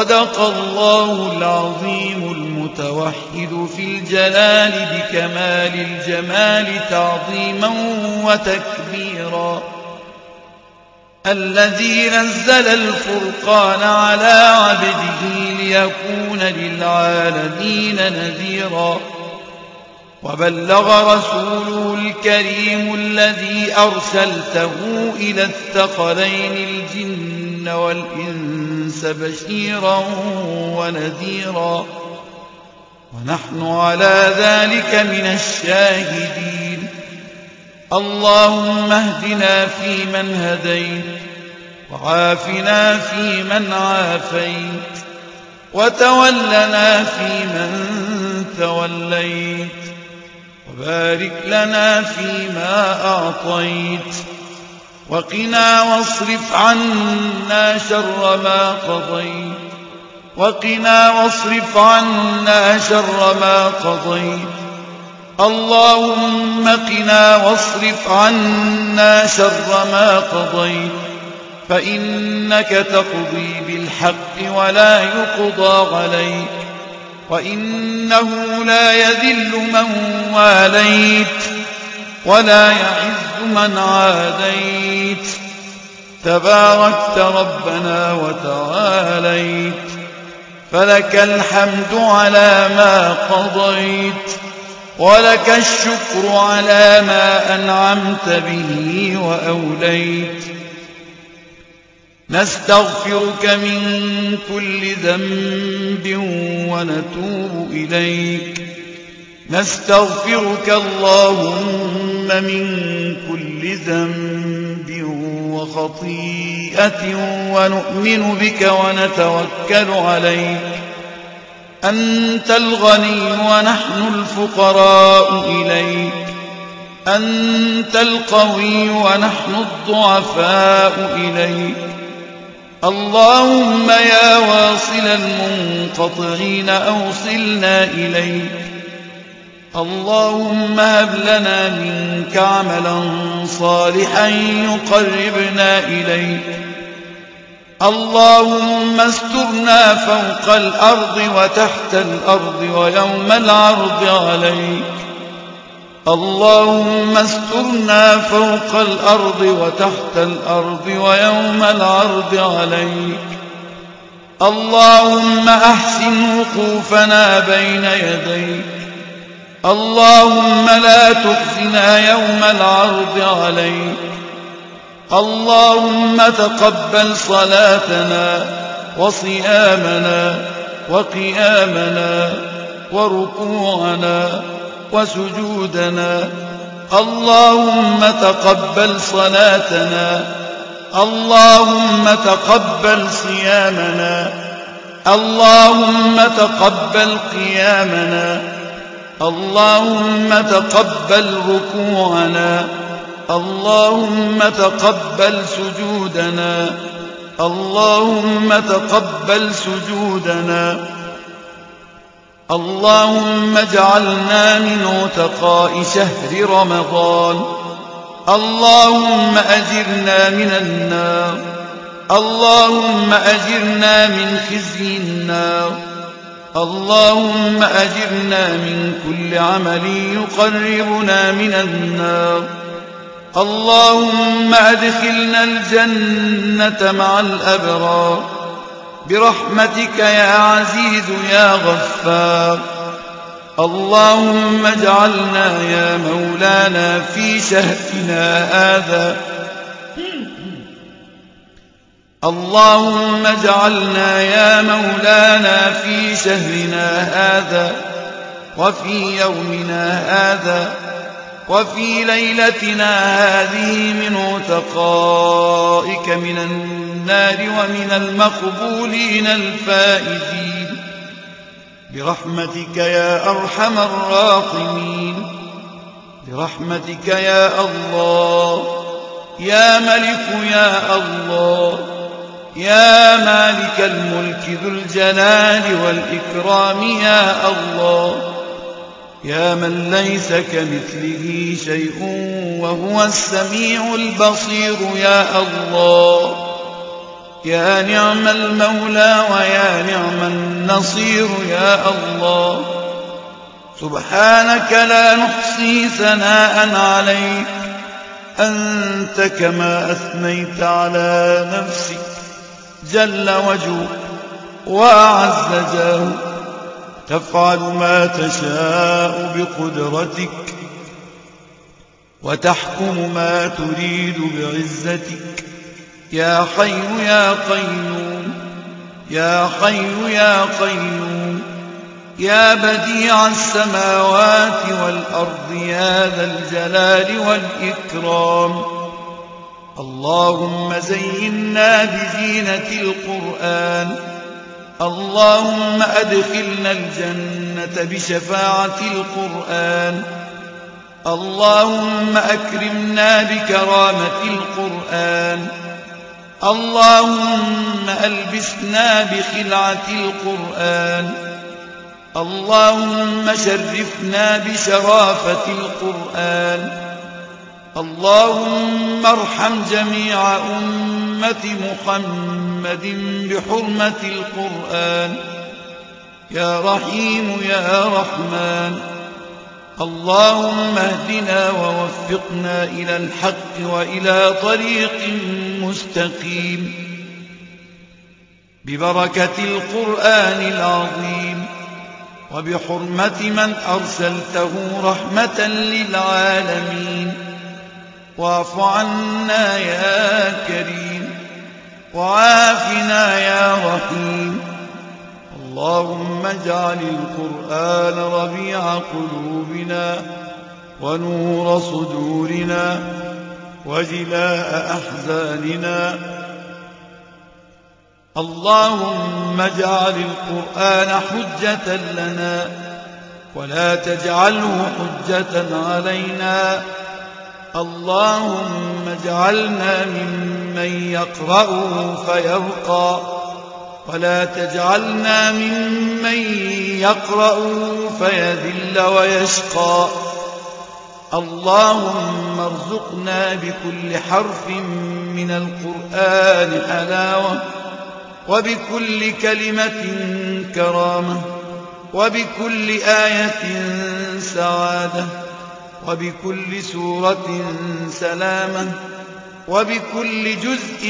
صدق الله العظيم المتوحد في الجلال بكمال الجمال تعظيما وتكبيرا. الذي نزل الفرقان على عبده ليكون للعالمين نذيرا. وبلغ رسوله الكريم الذي أرسلته إلى الثقلين الجن والإنس بشيرا ونذيرا ونحن على ذلك من الشاهدين. اللهم اهدنا فيمن هديت وعافنا فيمن عافيت وتولنا فيمن توليت وبارك لنا فيما أعطيت. وقنا واصرف عنا شر ما قضيت. وقنا واصرف عنا شر ما قضيت. اللهم قنا واصرف عنا شر ما قضيت. فإنك تقضي بالحق ولا يقضى عليك. وإنه لا يذل من واليت. ولا يعز من عاديت. تباركت ربنا وتعاليت. فلك الحمد على ما قضيت. ولك الشكر على ما أنعمت به وأوليت. نستغفرك من كل ذنب ونتوب إليك. نستغفرك اللهم من كل ذنب وخطيئة ونؤمن بك ونتوكل عليك. أنت الغني ونحن الفقراء إليك. أنت القوي ونحن الضعفاء إليك. اللهم يا واصل المنقطعين أوصلنا إليك. اللهم هب لنا منك عملا صالحا يقربنا إليك. اللهم استرنا فوق الأرض وتحت الأرض ويوم العرض عليك. اللهم استرنا فوق الأرض وتحت الأرض ويوم العرض عليك. اللهم أحسن وقوفنا بين يديك. اللهم لا تخزنا يوم العرض عليك. اللهم تقبل صلاتنا وصيامنا وقيامنا وركوعنا وسجودنا. اللهم تقبل صلاتنا. اللهم تقبل صيامنا. اللهم تقبل قيامنا. اللهم تقبل ركوعنا. اللهم تقبل سجودنا. اللهم تقبل سجودنا. اللهم اجعلنا من عتقاء شهر رمضان. اللهم أجرنا من النار. اللهم أجرنا من خزي النار. اللهم أجرنا من كل عمل يقربنا من النار. اللهم أدخلنا الجنة مع الأبرار. برحمتك يا عزيز يا غفار. اللهم اجعلنا يا مولانا في شهرنا هذا. اللهم اجعلنا يا مولانا في شهرنا هذا وفي يومنا هذا وفي ليلتنا هذه من عتقائك من النار ومن المقبولين الفائزين. برحمتك يا أرحم الراحمين. برحمتك يا الله. يا ملك يا الله. يا مالك الملك ذو الجلال والإكرام يا الله. يا من ليس كمثله شيء وهو السميع البصير يا الله. يا نعم المولى ويا نعم النصير يا الله. سبحانك لا نحصي ثناء عليك. أنت كما أثنيت على نفسك. جل وجهك وأعز جاه. تفعل ما تشاء بقدرتك وتحكم ما تريد بعزتك. يا حي يا قيوم يا حي يا قيوم يا بديع السماوات والأرض يا ذا الجلال والإكرام. اللهم زينا بزينة القرآن. اللهم أدخلنا الجنة بشفاعة القرآن. اللهم أكرمنا بكرامة القرآن. اللهم ألبسنا بخلعة القرآن. اللهم شرفنا بشرافة القرآن. اللهم ارحم جميع أمة محمد بحرمة القرآن. يا رحيم يا رحمن. اللهم اهدنا ووفقنا إلى الحق وإلى طريق مستقيم. ببركة القرآن العظيم. وبحرمة من أرسلته رحمة للعالمين. واعف عنا يا كريم وعافنا يا رحيم اللهم اجعل القرآن ربيع قلوبنا ونور صدورنا وجلاء أحزاننا. اللهم اجعل القرآن حجة لنا ولا تجعله حجة علينا. اللهم اجعلنا ممن يقرأه فيرقى ولا تجعلنا ممن يقرأه فيذل ويشقى. اللهم ارزقنا بكل حرف من القرآن حلاوة وبكل كلمة كرامة وبكل آية سعادة. وبكل سورة سلامة وبكل جزء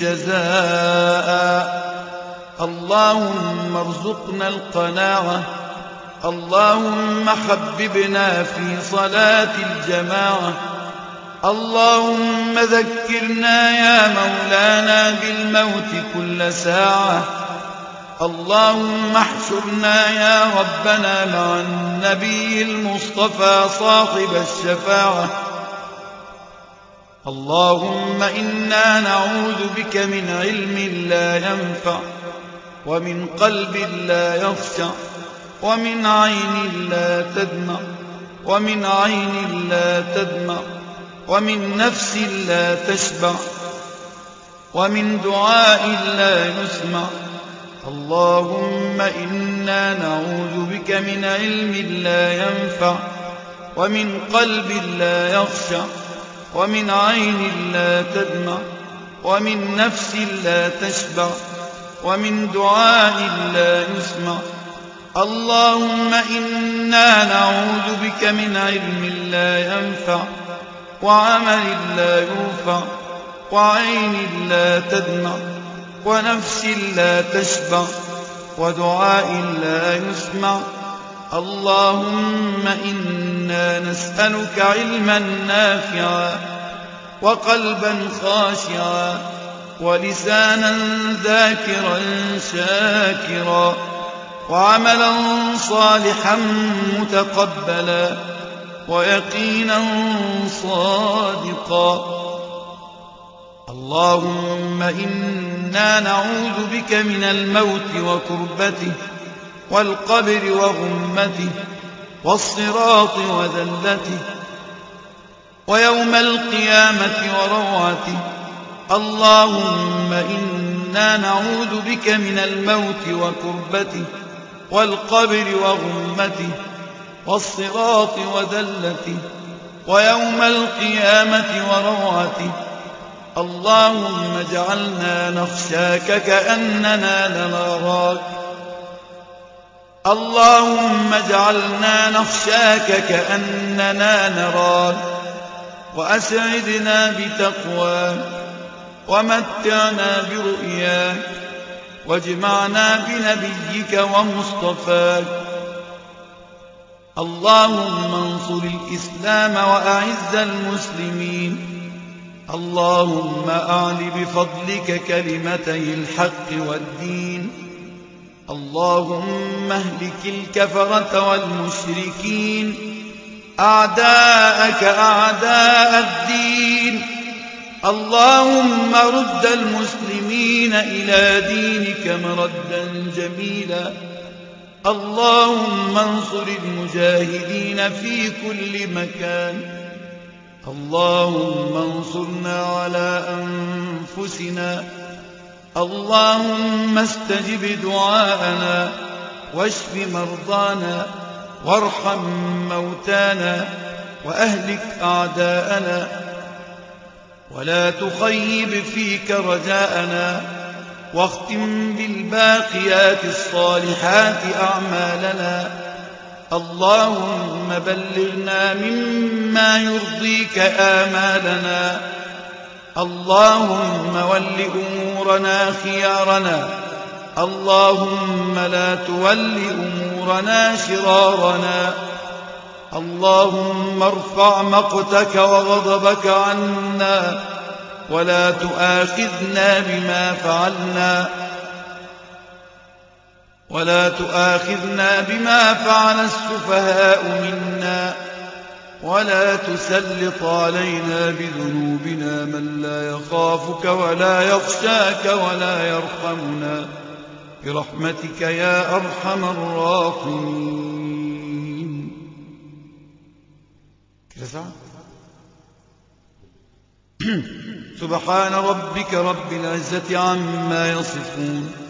جزاء. اللهم ارزقنا القناعة اللهم حببنا في صلاة الجماعة اللهم ذكرنا يا مولانا بالموت كل ساعة. اللهم احشرنا يا ربنا مع النبي المصطفى صاحب الشفاعة. اللهم إنا نعوذ بك من علم لا ينفع ومن قلب لا يخشع ومن عين لا تدمع ومن عين لا تدمع ومن نفس لا تشبع ومن دعاء لا يسمع. اللهم إنا نعوذ بك من علم لا ينفع ومن قلب لا يخشع ومن عين لا تدمع ومن نفس لا تشبع ومن دعاء لا يسمع. اللهم إنا نعوذ بك من علم لا ينفع وعمل لا يرفع وعين لا تدمع. ونفس لا تشبع ودعاء لا يسمع. اللهم إنا نسألك علما نافعا وقلبا خاشعا ولسانا ذاكرا شاكرا وعملا صالحا متقبلا ويقينا صادقا. اللهم إنا نعوذ بك من الموت وكربته والقبر وغمته والصراط وذلته ويوم القيامة وروعته. اللهم إنا نعوذ بك من الموت وكربته والقبر وغمته والصراط وذلته ويوم القيامة وروعته. اللهم اجعلنا نخشاك كأننا نراك اللهم اجعلنا نخشاك كأننا نراك. وأسعدنا بتقواك. ومتعنا برؤياك. واجمعنا بنبيك ومصطفاك. اللهم انصر الإسلام وأعز المسلمين. اللهم أعل بفضلك كلمتي الحق والدين. اللهم اهلك الكفرة والمشركين. أعداءك أعداء الدين. اللهم رد المسلمين إلى دينك مردا جميلا. اللهم انصر المجاهدين في كل مكان. اللهم انصرنا على أنفسنا. اللهم استجب دعاءنا واشف مرضانا وارحم موتانا وأهلك أعداءنا. ولا تخيب فيك رجاءنا واختم بالباقيات الصالحات أعمالنا. اللهم بلغنا مما يرضيك آمالنا. اللهم ول أمورنا خيارنا. اللهم لا تول أمورنا شرارنا. اللهم ارفع مقتك وغضبك عنا. ولا تؤاخذنا بما فعلنا. ولا تؤاخذنا بما فعل السفهاء منا ولا تسلط علينا بذنوبنا من لا يخافك ولا يخشاك ولا يرحمنا. برحمتك يا أرحم الراحمين. سبحان ربك رب العزة عما يصفون.